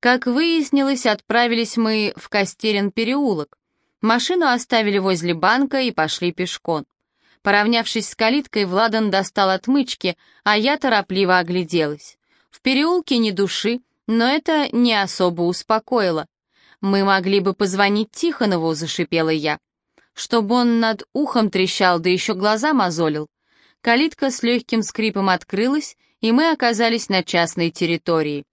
Как выяснилось, отправились мы в Костерин переулок. Машину оставили возле банка и пошли пешком. Поравнявшись с калиткой, Владан достал отмычки, а я торопливо огляделась. В переулке ни души, но это не особо успокоило. «Мы могли бы позвонить Тихонову», — зашипела я. «Чтобы он над ухом трещал, да еще глаза мозолил». Калитка с легким скрипом открылась, и мы оказались на частной территории.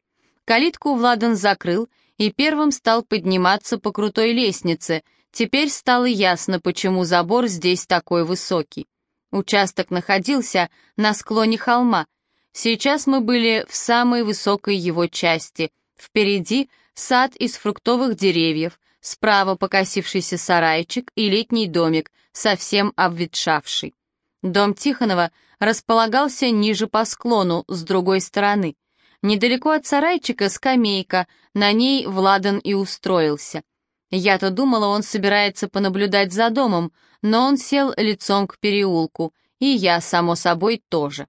Калитку Владан закрыл и первым стал подниматься по крутой лестнице. Теперь стало ясно, почему забор здесь такой высокий. Участок находился на склоне холма. Сейчас мы были в самой высокой его части. Впереди сад из фруктовых деревьев, справа покосившийся сарайчик и летний домик, совсем обветшавший. Дом Тихонова располагался ниже по склону, с другой стороны. Недалеко от сарайчика скамейка, на ней Владан и устроился. Я-то думала, он собирается понаблюдать за домом, но он сел лицом к переулку, и я, само собой, тоже.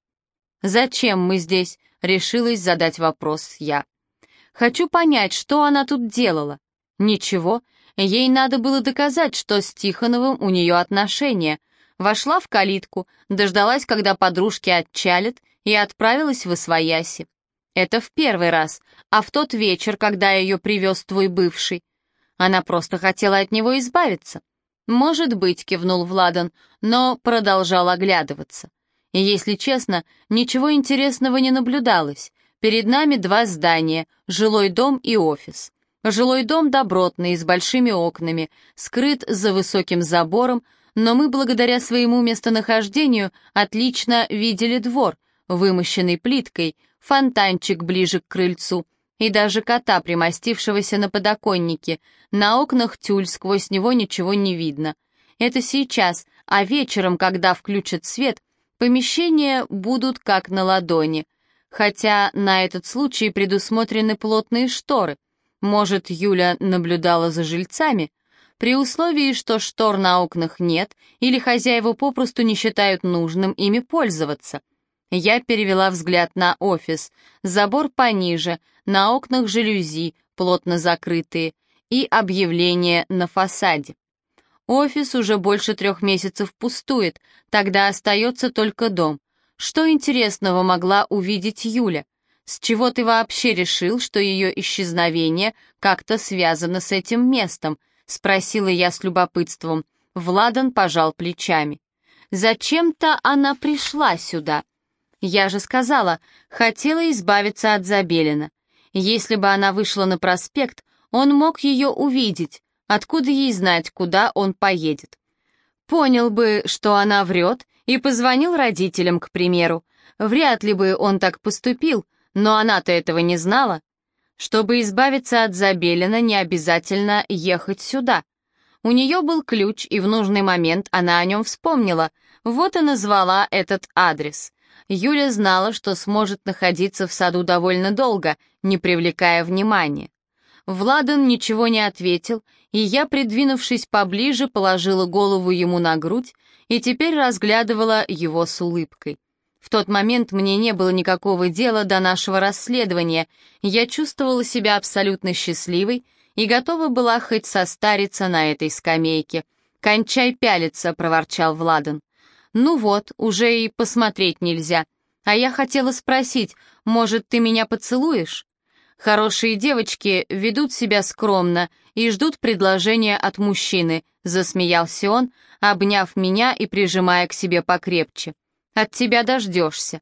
«Зачем мы здесь?» — решилась задать вопрос я. «Хочу понять, что она тут делала». «Ничего, ей надо было доказать, что с Тихоновым у нее отношения. Вошла в калитку, дождалась, когда подружки отчалят, и отправилась в Освояси. Это в первый раз, а в тот вечер, когда ее привез твой бывший. Она просто хотела от него избавиться. «Может быть», — кивнул Владан, но продолжал оглядываться. Если честно, ничего интересного не наблюдалось. Перед нами два здания — жилой дом и офис. Жилой дом добротный, с большими окнами, скрыт за высоким забором, но мы, благодаря своему местонахождению, отлично видели двор, вымощенный плиткой, фонтанчик ближе к крыльцу и даже кота, примостившегося на подоконнике. На окнах тюль, сквозь него ничего не видно. Это сейчас, а вечером, когда включат свет, помещения будут как на ладони. Хотя на этот случай предусмотрены плотные шторы. Может, Юля наблюдала за жильцами? При условии, что штор на окнах нет, или хозяева попросту не считают нужным ими пользоваться — я перевела взгляд на офис. Забор пониже, на окнах жалюзи, плотно закрытые, и объявление на фасаде. Офис уже больше трех месяцев пустует, тогда остается только дом. Что интересного могла увидеть Юля? С чего ты вообще решил, что ее исчезновение как-то связано с этим местом? Спросила я с любопытством. Владан пожал плечами. Зачем-то она пришла сюда. Я же сказала, хотела избавиться от Забелина. Если бы она вышла на проспект, он мог ее увидеть. Откуда ей знать, куда он поедет? Понял бы, что она врет, и позвонил родителям, к примеру. Вряд ли бы он так поступил, но она-то этого не знала. Чтобы избавиться от Забелина, не обязательно ехать сюда. У нее был ключ, и в нужный момент она о нем вспомнила. Вот и назвала этот адрес. Юля знала, что сможет находиться в саду довольно долго, не привлекая внимания. Владан ничего не ответил, и я, придвинувшись поближе, положила голову ему на грудь и теперь разглядывала его с улыбкой. В тот момент мне не было никакого дела до нашего расследования, я чувствовала себя абсолютно счастливой и готова была хоть состариться на этой скамейке. «Кончай пялиться», — проворчал Владан. «Ну вот, уже и посмотреть нельзя. А я хотела спросить, может, ты меня поцелуешь?» «Хорошие девочки ведут себя скромно и ждут предложения от мужчины», — засмеялся он, обняв меня и прижимая к себе покрепче. «От тебя дождешься».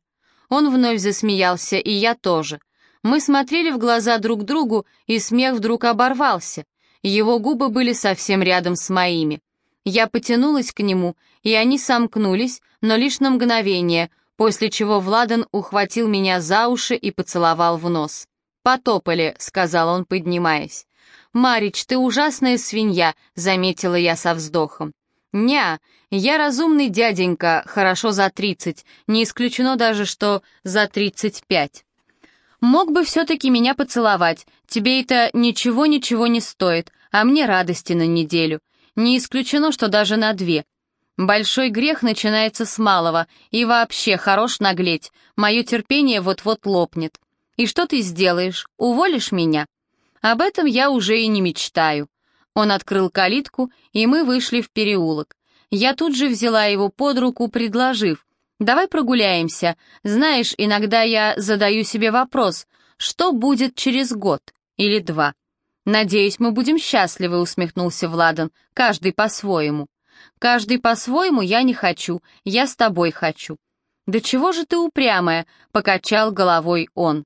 Он вновь засмеялся, и я тоже. Мы смотрели в глаза друг другу, и смех вдруг оборвался. Его губы были совсем рядом с моими. Я потянулась к нему, и они сомкнулись, но лишь на мгновение, после чего Владан ухватил меня за уши и поцеловал в нос. «Потопали», — сказал он, поднимаясь. «Марич, ты ужасная свинья», — заметила я со вздохом. «Ня, я разумный дяденька, хорошо за тридцать, не исключено даже, что за тридцать пять. Мог бы все-таки меня поцеловать, тебе это ничего-ничего не стоит, а мне радости на неделю. Не исключено, что даже на две. Большой грех начинается с малого, и вообще хорош наглеть. Мое терпение вот-вот лопнет. И что ты сделаешь? Уволишь меня? Об этом я уже и не мечтаю. Он открыл калитку, и мы вышли в переулок. Я тут же взяла его под руку, предложив, «Давай прогуляемся. Знаешь, иногда я задаю себе вопрос, что будет через год или два?» «Надеюсь, мы будем счастливы», — усмехнулся Владан, «каждый по-своему». «Каждый по-своему я не хочу, я с тобой хочу». «Да чего же ты упрямая?» — покачал головой он.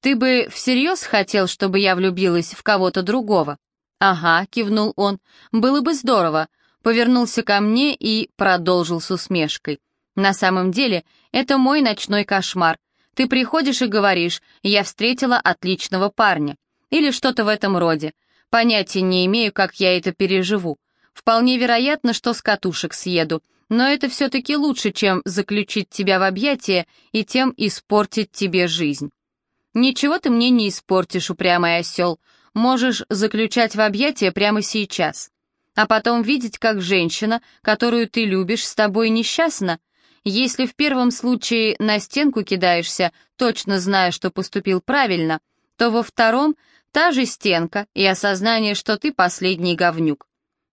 «Ты бы всерьез хотел, чтобы я влюбилась в кого-то другого?» «Ага», — кивнул он, — «было бы здорово». Повернулся ко мне и продолжил с усмешкой. «На самом деле, это мой ночной кошмар. Ты приходишь и говоришь, я встретила отличного парня. Или что-то в этом роде. Понятия не имею, как я это переживу. Вполне вероятно, что с катушек съеду, но это все-таки лучше, чем заключить тебя в объятия и тем испортить тебе жизнь. Ничего ты мне не испортишь, упрямый осел. Можешь заключать в объятия прямо сейчас. А потом видеть, как женщина, которую ты любишь, с тобой несчастна. Если в первом случае на стенку кидаешься, точно зная, что поступил правильно, то во втором Та же стенка и осознание, что ты последний говнюк.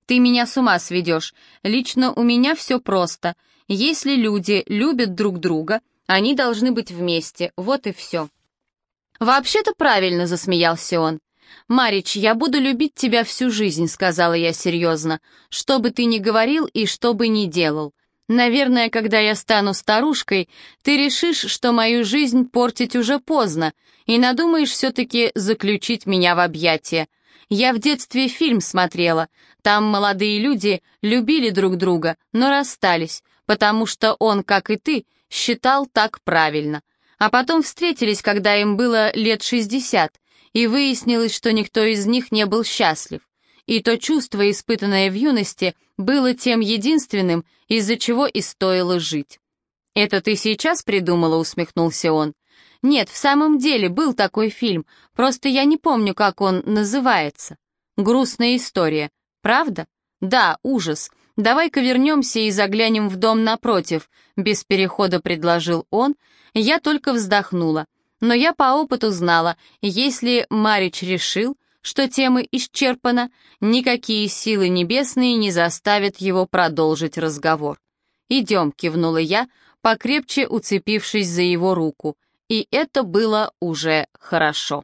Ты меня с ума сведешь. Лично у меня все просто. Если люди любят друг друга, они должны быть вместе, вот и все. «Вообще-то правильно», — засмеялся он. «Марич, я буду любить тебя всю жизнь», — сказала я серьезно, «что бы ты ни говорил и что бы ни делал. Наверное, когда я стану старушкой, ты решишь, что мою жизнь портить уже поздно, и надумаешь все-таки заключить меня в объятия. Я в детстве фильм смотрела. Там молодые люди любили друг друга, но расстались, потому что он, как и ты, считал так правильно. А потом встретились, когда им было лет шестьдесят, и выяснилось, что никто из них не был счастлив и то чувство, испытанное в юности, было тем единственным, из-за чего и стоило жить. «Это ты сейчас придумала?» — усмехнулся он. «Нет, в самом деле был такой фильм, просто я не помню, как он называется. Грустная история, правда? Да, ужас. Давай-ка вернемся и заглянем в дом напротив», — без перехода предложил он. Я только вздохнула. Но я по опыту знала, если Марич решил, что тема исчерпана, никакие силы небесные не заставят его продолжить разговор. «Идем», — кивнула я, покрепче уцепившись за его руку, и это было уже хорошо.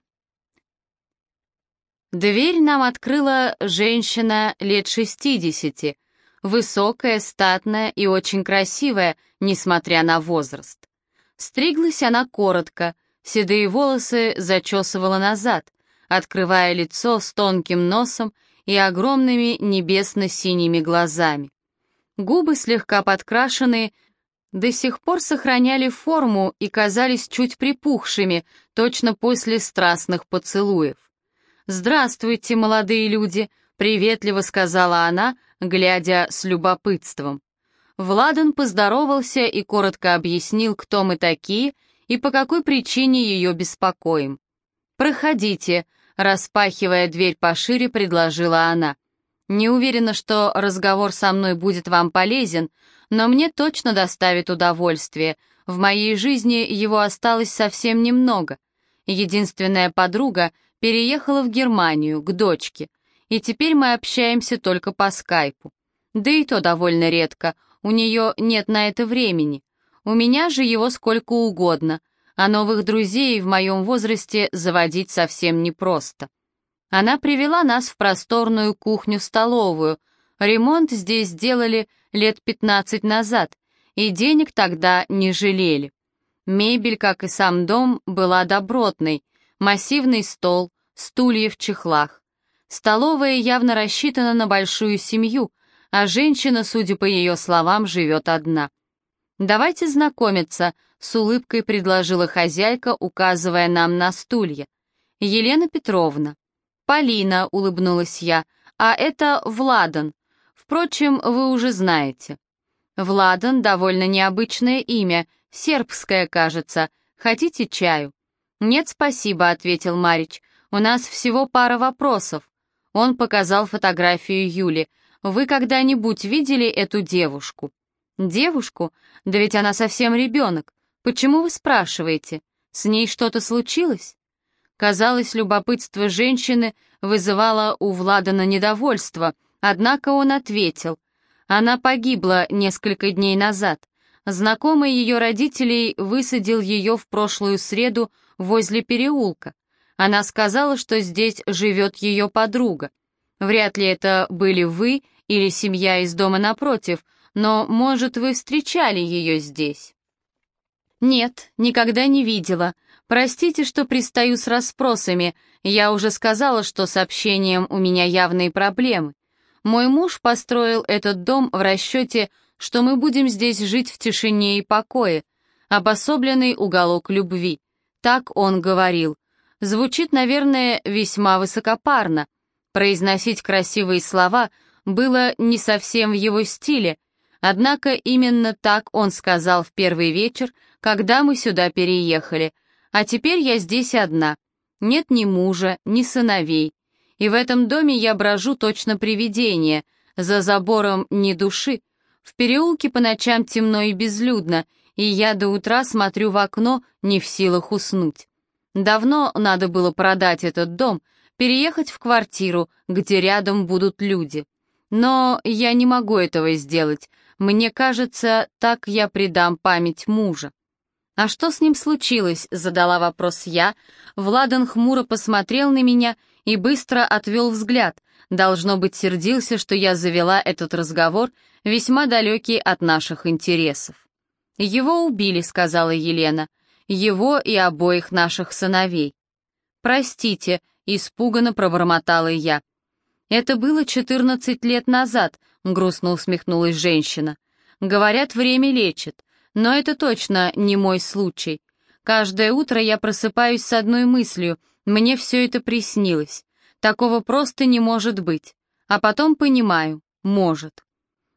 Дверь нам открыла женщина лет шестидесяти, высокая, статная и очень красивая, несмотря на возраст. Стриглась она коротко, седые волосы зачесывала назад, открывая лицо с тонким носом и огромными небесно-синими глазами. Губы, слегка подкрашенные, до сих пор сохраняли форму и казались чуть припухшими, точно после страстных поцелуев. «Здравствуйте, молодые люди!» — приветливо сказала она, глядя с любопытством. Владан поздоровался и коротко объяснил, кто мы такие и по какой причине ее беспокоим. «Проходите», Распахивая дверь пошире, предложила она. «Не уверена, что разговор со мной будет вам полезен, но мне точно доставит удовольствие. В моей жизни его осталось совсем немного. Единственная подруга переехала в Германию, к дочке, и теперь мы общаемся только по скайпу. Да и то довольно редко, у нее нет на это времени. У меня же его сколько угодно — а новых друзей в моем возрасте заводить совсем непросто. Она привела нас в просторную кухню-столовую. Ремонт здесь сделали лет 15 назад, и денег тогда не жалели. Мебель, как и сам дом, была добротной. Массивный стол, стулья в чехлах. Столовая явно рассчитана на большую семью, а женщина, судя по ее словам, живет одна. «Давайте знакомиться», — с улыбкой предложила хозяйка, указывая нам на стулья. «Елена Петровна». «Полина», — улыбнулась я, — «а это Владан. Впрочем, вы уже знаете». «Владан — довольно необычное имя, сербское, кажется. Хотите чаю?» «Нет, спасибо», — ответил Марич. «У нас всего пара вопросов». Он показал фотографию Юли. «Вы когда-нибудь видели эту девушку?» «Девушку? Да ведь она совсем ребенок. Почему вы спрашиваете? С ней что-то случилось?» Казалось, любопытство женщины вызывало у Владана недовольство, однако он ответил. Она погибла несколько дней назад. Знакомый ее родителей высадил ее в прошлую среду возле переулка. Она сказала, что здесь живет ее подруга. Вряд ли это были вы или семья из дома напротив, но, может, вы встречали ее здесь?» «Нет, никогда не видела. Простите, что пристаю с расспросами. Я уже сказала, что с общением у меня явные проблемы. Мой муж построил этот дом в расчете, что мы будем здесь жить в тишине и покое. Обособленный уголок любви. Так он говорил. Звучит, наверное, весьма высокопарно. Произносить красивые слова было не совсем в его стиле, однако именно так он сказал в первый вечер, когда мы сюда переехали. А теперь я здесь одна. Нет ни мужа, ни сыновей. И в этом доме я брожу точно привидение, за забором ни души. В переулке по ночам темно и безлюдно, и я до утра смотрю в окно, не в силах уснуть. Давно надо было продать этот дом, переехать в квартиру, где рядом будут люди. Но я не могу этого сделать. Мне кажется, так я предам память мужа. «А что с ним случилось?» — задала вопрос я. Владан хмуро посмотрел на меня и быстро отвел взгляд. Должно быть, сердился, что я завела этот разговор, весьма далекий от наших интересов. «Его убили», — сказала Елена его и обоих наших сыновей. «Простите», — испуганно пробормотала я. «Это было четырнадцать лет назад», — грустно усмехнулась женщина. «Говорят, время лечит, но это точно не мой случай. Каждое утро я просыпаюсь с одной мыслью, мне все это приснилось. Такого просто не может быть. А потом понимаю, может».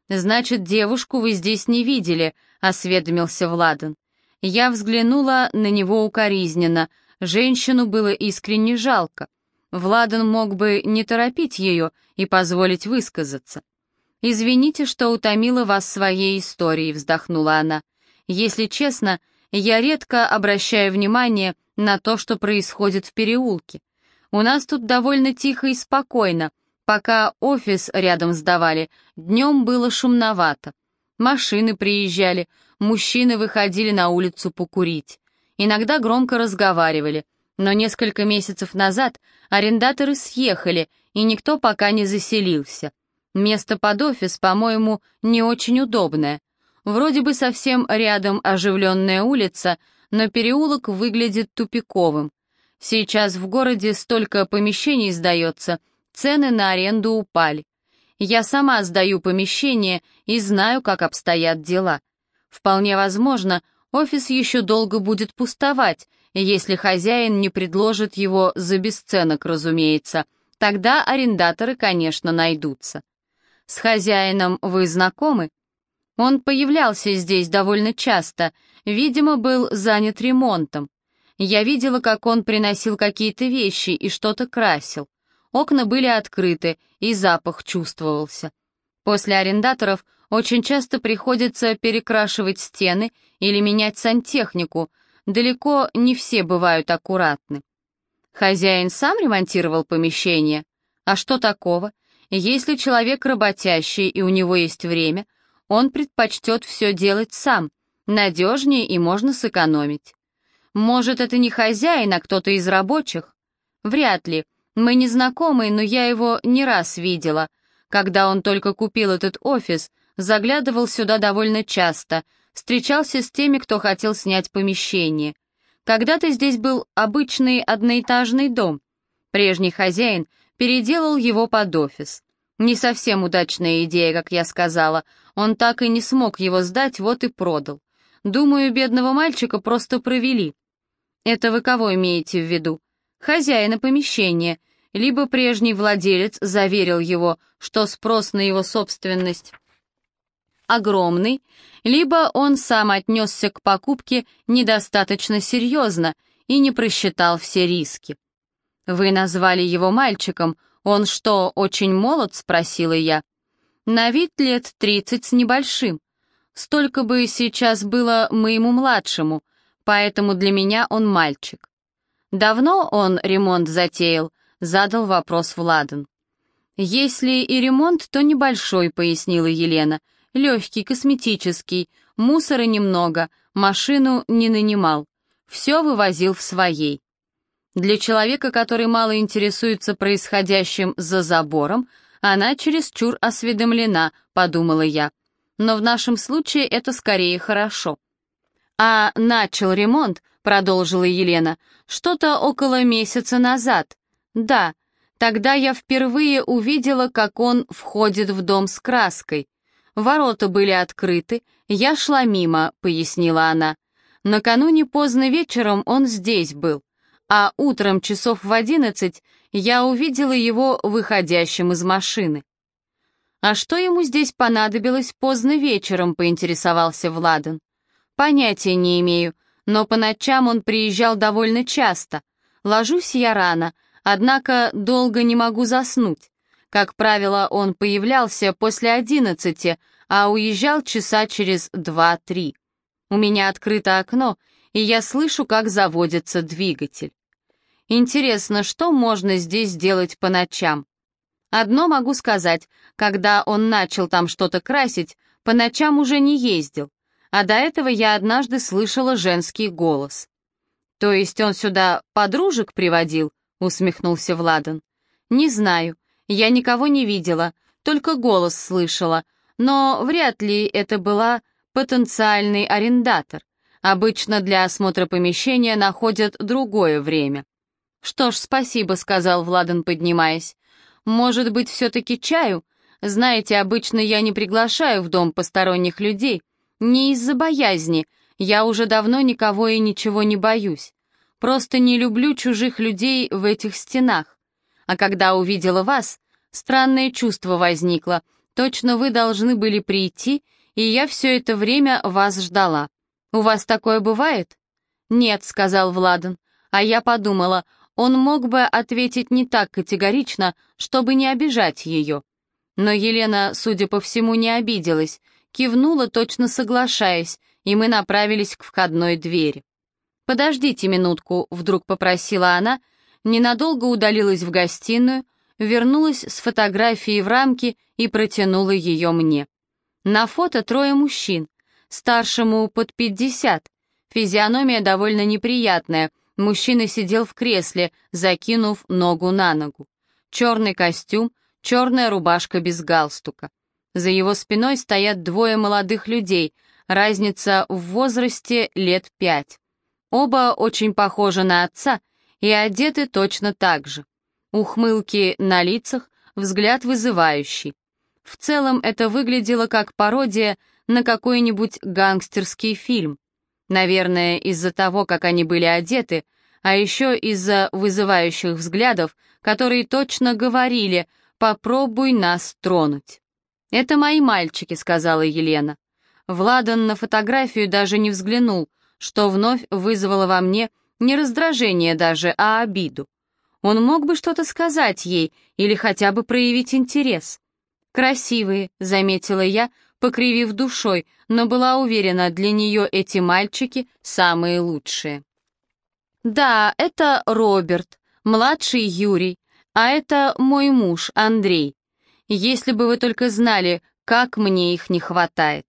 «Значит, девушку вы здесь не видели», — осведомился Владан. Я взглянула на него укоризненно. Женщину было искренне жалко. Владан мог бы не торопить ее и позволить высказаться. «Извините, что утомила вас своей историей», — вздохнула она. «Если честно, я редко обращаю внимание на то, что происходит в переулке. У нас тут довольно тихо и спокойно. Пока офис рядом сдавали, днем было шумновато. Машины приезжали, мужчины выходили на улицу покурить. Иногда громко разговаривали, но несколько месяцев назад арендаторы съехали, и никто пока не заселился. Место под офис, по-моему, не очень удобное. Вроде бы совсем рядом оживленная улица, но переулок выглядит тупиковым. Сейчас в городе столько помещений сдается, цены на аренду упали. Я сама сдаю помещение и знаю, как обстоят дела. Вполне возможно, офис еще долго будет пустовать, если хозяин не предложит его за бесценок, разумеется. Тогда арендаторы, конечно, найдутся. С хозяином вы знакомы? Он появлялся здесь довольно часто, видимо, был занят ремонтом. Я видела, как он приносил какие-то вещи и что-то красил. Окна были открыты, и запах чувствовался. После арендаторов очень часто приходится перекрашивать стены или менять сантехнику, далеко не все бывают аккуратны. Хозяин сам ремонтировал помещение? А что такого? Если человек работящий и у него есть время, он предпочтет все делать сам, надежнее и можно сэкономить. Может, это не хозяин, а кто-то из рабочих? Вряд ли. Мы не знакомы, но я его не раз видела. Когда он только купил этот офис, заглядывал сюда довольно часто, встречался с теми, кто хотел снять помещение. Когда-то здесь был обычный одноэтажный дом. Прежний хозяин переделал его под офис. Не совсем удачная идея, как я сказала. Он так и не смог его сдать, вот и продал. Думаю, бедного мальчика просто провели. Это вы кого имеете в виду? Хозяина помещения, либо прежний владелец заверил его, что спрос на его собственность огромный, либо он сам отнесся к покупке недостаточно серьезно и не просчитал все риски. «Вы назвали его мальчиком, он что, очень молод?» — спросила я. «На вид лет тридцать с небольшим. Столько бы сейчас было моему младшему, поэтому для меня он мальчик. «Давно он ремонт затеял?» — задал вопрос Владан. «Если и ремонт, то небольшой», — пояснила Елена. «Легкий, косметический, мусора немного, машину не нанимал. Все вывозил в своей». Для человека, который мало интересуется происходящим за забором, она чересчур осведомлена, подумала я. Но в нашем случае это скорее хорошо. А начал ремонт, продолжила Елена, что-то около месяца назад. Да, тогда я впервые увидела, как он входит в дом с краской. Ворота были открыты, я шла мимо, пояснила она. Накануне поздно вечером он здесь был а утром часов в одиннадцать я увидела его выходящим из машины. «А что ему здесь понадобилось поздно вечером?» — поинтересовался Владан. «Понятия не имею, но по ночам он приезжал довольно часто. Ложусь я рано, однако долго не могу заснуть. Как правило, он появлялся после одиннадцати, а уезжал часа через два-три. У меня открыто окно, и я слышу, как заводится двигатель. Интересно, что можно здесь делать по ночам? Одно могу сказать, когда он начал там что-то красить, по ночам уже не ездил, а до этого я однажды слышала женский голос. «То есть он сюда подружек приводил?» — усмехнулся Владан. «Не знаю, я никого не видела, только голос слышала, но вряд ли это была потенциальный арендатор. Обычно для осмотра помещения находят другое время. «Что ж, спасибо», — сказал Владан, поднимаясь. «Может быть, все-таки чаю? Знаете, обычно я не приглашаю в дом посторонних людей. Не из-за боязни. Я уже давно никого и ничего не боюсь. Просто не люблю чужих людей в этих стенах. А когда увидела вас, странное чувство возникло. Точно вы должны были прийти, и я все это время вас ждала. У вас такое бывает?» «Нет», — сказал Владан. А я подумала, он мог бы ответить не так категорично, чтобы не обижать ее. Но Елена, судя по всему, не обиделась, кивнула, точно соглашаясь, и мы направились к входной двери. «Подождите минутку», — вдруг попросила она, ненадолго удалилась в гостиную, вернулась с фотографией в рамке и протянула ее мне. На фото трое мужчин, старшему под пятьдесят, физиономия довольно неприятная — Мужчина сидел в кресле, закинув ногу на ногу. Черный костюм, черная рубашка без галстука. За его спиной стоят двое молодых людей, разница в возрасте лет пять. Оба очень похожи на отца и одеты точно так же. Ухмылки на лицах, взгляд вызывающий. В целом это выглядело как пародия на какой-нибудь гангстерский фильм. Наверное, из-за того, как они были одеты, а еще из-за вызывающих взглядов, которые точно говорили «попробуй нас тронуть». «Это мои мальчики», — сказала Елена. Владан на фотографию даже не взглянул, что вновь вызвало во мне не раздражение даже, а обиду. Он мог бы что-то сказать ей или хотя бы проявить интерес. «Красивые», — заметила я, покривив душой, но была уверена, для нее эти мальчики самые лучшие. «Да, это Роберт, младший Юрий, а это мой муж Андрей. Если бы вы только знали, как мне их не хватает».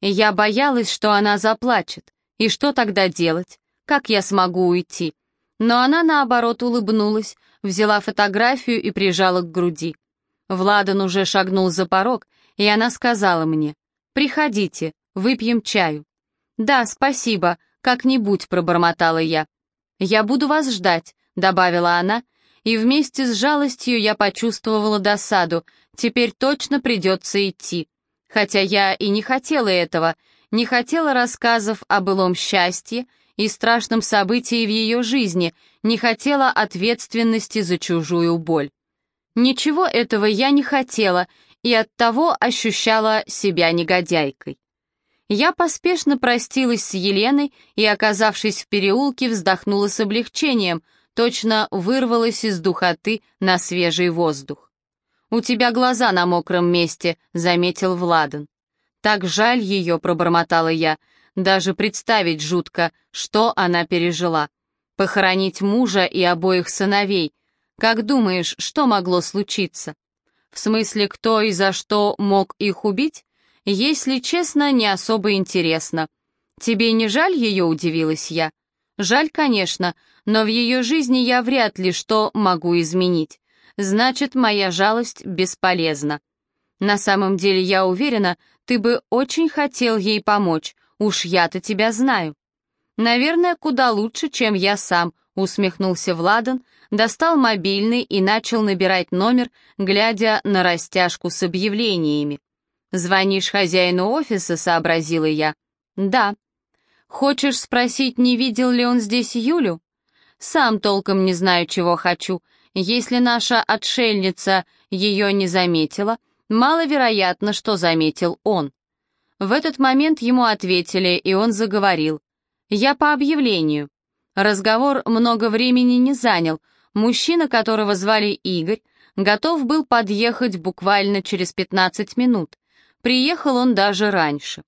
Я боялась, что она заплачет. И что тогда делать? Как я смогу уйти? Но она, наоборот, улыбнулась, взяла фотографию и прижала к груди. Владан уже шагнул за порог, и она сказала мне, «Приходите, выпьем чаю». «Да, спасибо, как-нибудь», — пробормотала я. «Я буду вас ждать», — добавила она, и вместе с жалостью я почувствовала досаду, теперь точно придется идти. Хотя я и не хотела этого, не хотела рассказов о былом счастье и страшном событии в ее жизни, не хотела ответственности за чужую боль. Ничего этого я не хотела и оттого ощущала себя негодяйкой. Я поспешно простилась с Еленой и, оказавшись в переулке, вздохнула с облегчением, точно вырвалась из духоты на свежий воздух. «У тебя глаза на мокром месте», — заметил Владан. «Так жаль ее», — пробормотала я, — «даже представить жутко, что она пережила. Похоронить мужа и обоих сыновей. Как думаешь, что могло случиться? В смысле, кто и за что мог их убить? Если честно, не особо интересно. Тебе не жаль ее, удивилась я? Жаль, конечно, но в ее жизни я вряд ли что могу изменить. Значит, моя жалость бесполезна. На самом деле, я уверена, ты бы очень хотел ей помочь, уж я-то тебя знаю. Наверное, куда лучше, чем я сам, усмехнулся Владан, достал мобильный и начал набирать номер, глядя на растяжку с объявлениями. «Звонишь хозяину офиса», — сообразила я. «Да». «Хочешь спросить, не видел ли он здесь Юлю?» «Сам толком не знаю, чего хочу. Если наша отшельница ее не заметила, маловероятно, что заметил он». В этот момент ему ответили, и он заговорил. «Я по объявлению». Разговор много времени не занял. Мужчина, которого звали Игорь, готов был подъехать буквально через 15 минут. Приехал он даже раньше.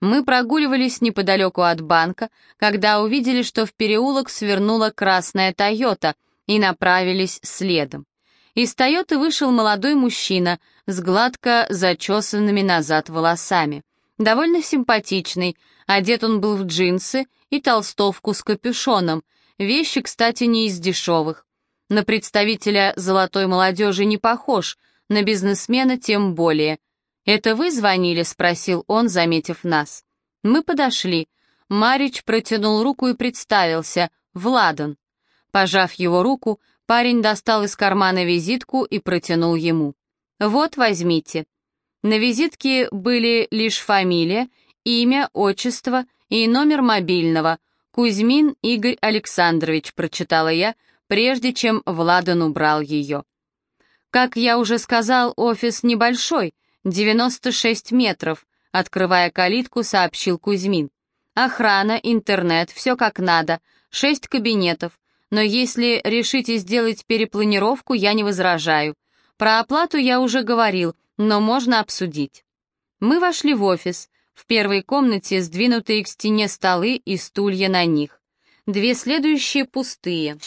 Мы прогуливались неподалеку от банка, когда увидели, что в переулок свернула красная «Тойота» и направились следом. Из «Тойоты» вышел молодой мужчина с гладко зачесанными назад волосами. Довольно симпатичный, одет он был в джинсы и толстовку с капюшоном, вещи, кстати, не из дешевых. На представителя золотой молодежи не похож, на бизнесмена тем более. «Это вы звонили?» — спросил он, заметив нас. Мы подошли. Марич протянул руку и представился. «Владан». Пожав его руку, парень достал из кармана визитку и протянул ему. «Вот, возьмите». На визитке были лишь фамилия, имя, отчество и номер мобильного. «Кузьмин Игорь Александрович», — прочитала я, прежде чем Владан убрал ее. Как я уже сказал, офис небольшой — «96 метров», — открывая калитку, сообщил Кузьмин. «Охрана, интернет, все как надо, шесть кабинетов, но если решите сделать перепланировку, я не возражаю. Про оплату я уже говорил, но можно обсудить». Мы вошли в офис. В первой комнате сдвинутые к стене столы и стулья на них. Две следующие пустые.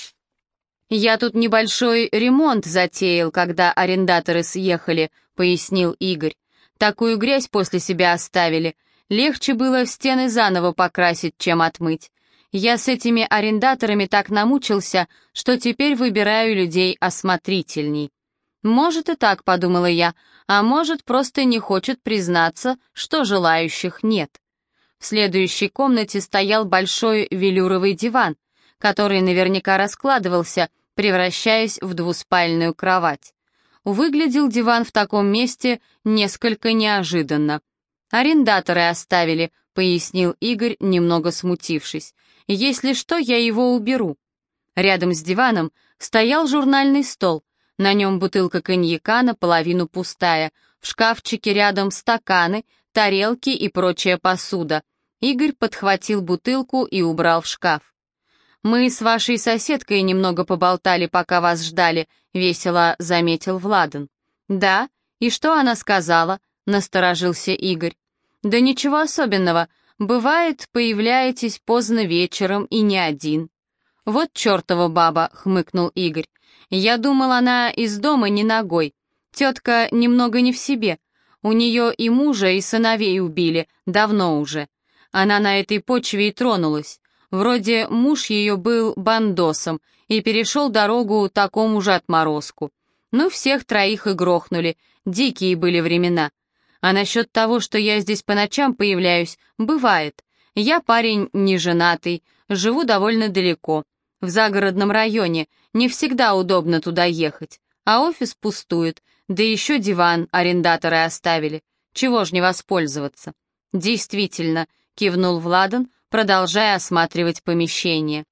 «Я тут небольшой ремонт затеял, когда арендаторы съехали», — пояснил Игорь. «Такую грязь после себя оставили. Легче было стены заново покрасить, чем отмыть. Я с этими арендаторами так намучился, что теперь выбираю людей осмотрительней». «Может и так», — подумала я, «а может, просто не хочет признаться, что желающих нет». В следующей комнате стоял большой велюровый диван, который наверняка раскладывался — превращаясь в двуспальную кровать. Выглядел диван в таком месте несколько неожиданно. «Арендаторы оставили», — пояснил Игорь, немного смутившись. «Если что, я его уберу». Рядом с диваном стоял журнальный стол. На нем бутылка коньяка наполовину пустая, в шкафчике рядом стаканы, тарелки и прочая посуда. Игорь подхватил бутылку и убрал в шкаф. «Мы с вашей соседкой немного поболтали, пока вас ждали», — весело заметил Владан. «Да? И что она сказала?» — насторожился Игорь. «Да ничего особенного. Бывает, появляетесь поздно вечером и не один». «Вот чертова баба», — хмыкнул Игорь. «Я думал, она из дома не ногой. Тетка немного не в себе. У нее и мужа, и сыновей убили, давно уже. Она на этой почве и тронулась. Вроде муж ее был бандосом и перешел дорогу такому же отморозку. Ну, всех троих и грохнули, дикие были времена. А насчет того, что я здесь по ночам появляюсь, бывает. Я парень не женатый, живу довольно далеко, в загородном районе, не всегда удобно туда ехать. А офис пустует, да еще диван арендаторы оставили. Чего ж не воспользоваться? Действительно, кивнул Владан, продолжая осматривать помещение.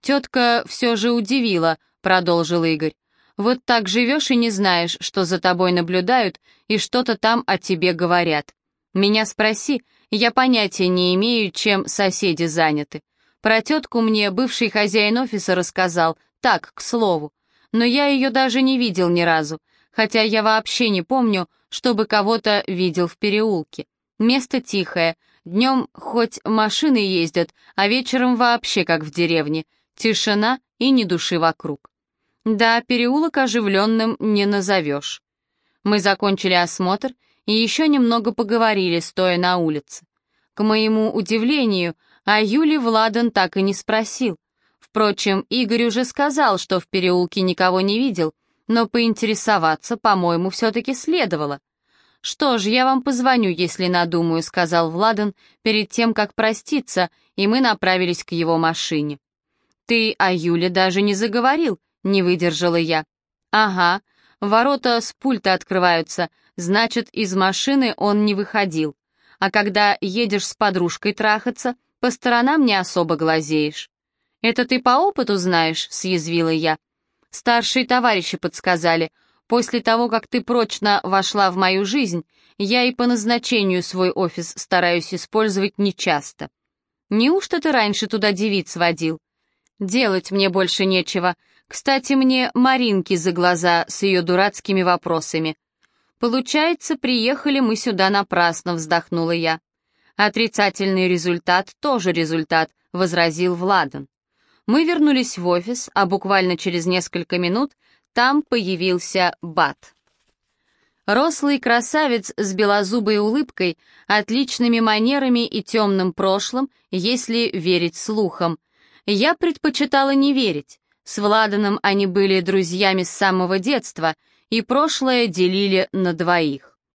«Тетка все же удивила», — продолжил Игорь. «Вот так живешь и не знаешь, что за тобой наблюдают и что-то там о тебе говорят. Меня спроси, я понятия не имею, чем соседи заняты. Про тетку мне бывший хозяин офиса рассказал, так, к слову. Но я ее даже не видел ни разу, хотя я вообще не помню, чтобы кого-то видел в переулке. Место тихое, Днем хоть машины ездят, а вечером вообще как в деревне. Тишина и ни души вокруг. Да, переулок оживленным не назовешь. Мы закончили осмотр и еще немного поговорили, стоя на улице. К моему удивлению, о Юле Владан так и не спросил. Впрочем, Игорь уже сказал, что в переулке никого не видел, но поинтересоваться, по-моему, все-таки следовало. «Что ж, я вам позвоню, если надумаю», — сказал Владан перед тем, как проститься, и мы направились к его машине. «Ты о Юле даже не заговорил», — не выдержала я. «Ага, ворота с пульта открываются, значит, из машины он не выходил. А когда едешь с подружкой трахаться, по сторонам не особо глазеешь». «Это ты по опыту знаешь?» — съязвила я. «Старшие товарищи подсказали. После того, как ты прочно вошла в мою жизнь, я и по назначению свой офис стараюсь использовать нечасто. Неужто ты раньше туда девиц водил? Делать мне больше нечего. Кстати, мне Маринки за глаза с ее дурацкими вопросами. Получается, приехали мы сюда напрасно, вздохнула я. Отрицательный результат тоже результат, возразил Владан. Мы вернулись в офис, а буквально через несколько минут там появился Бат. Рослый красавец с белозубой улыбкой, отличными манерами и темным прошлым, если верить слухам. Я предпочитала не верить. С Владаном они были друзьями с самого детства, и прошлое делили на двоих.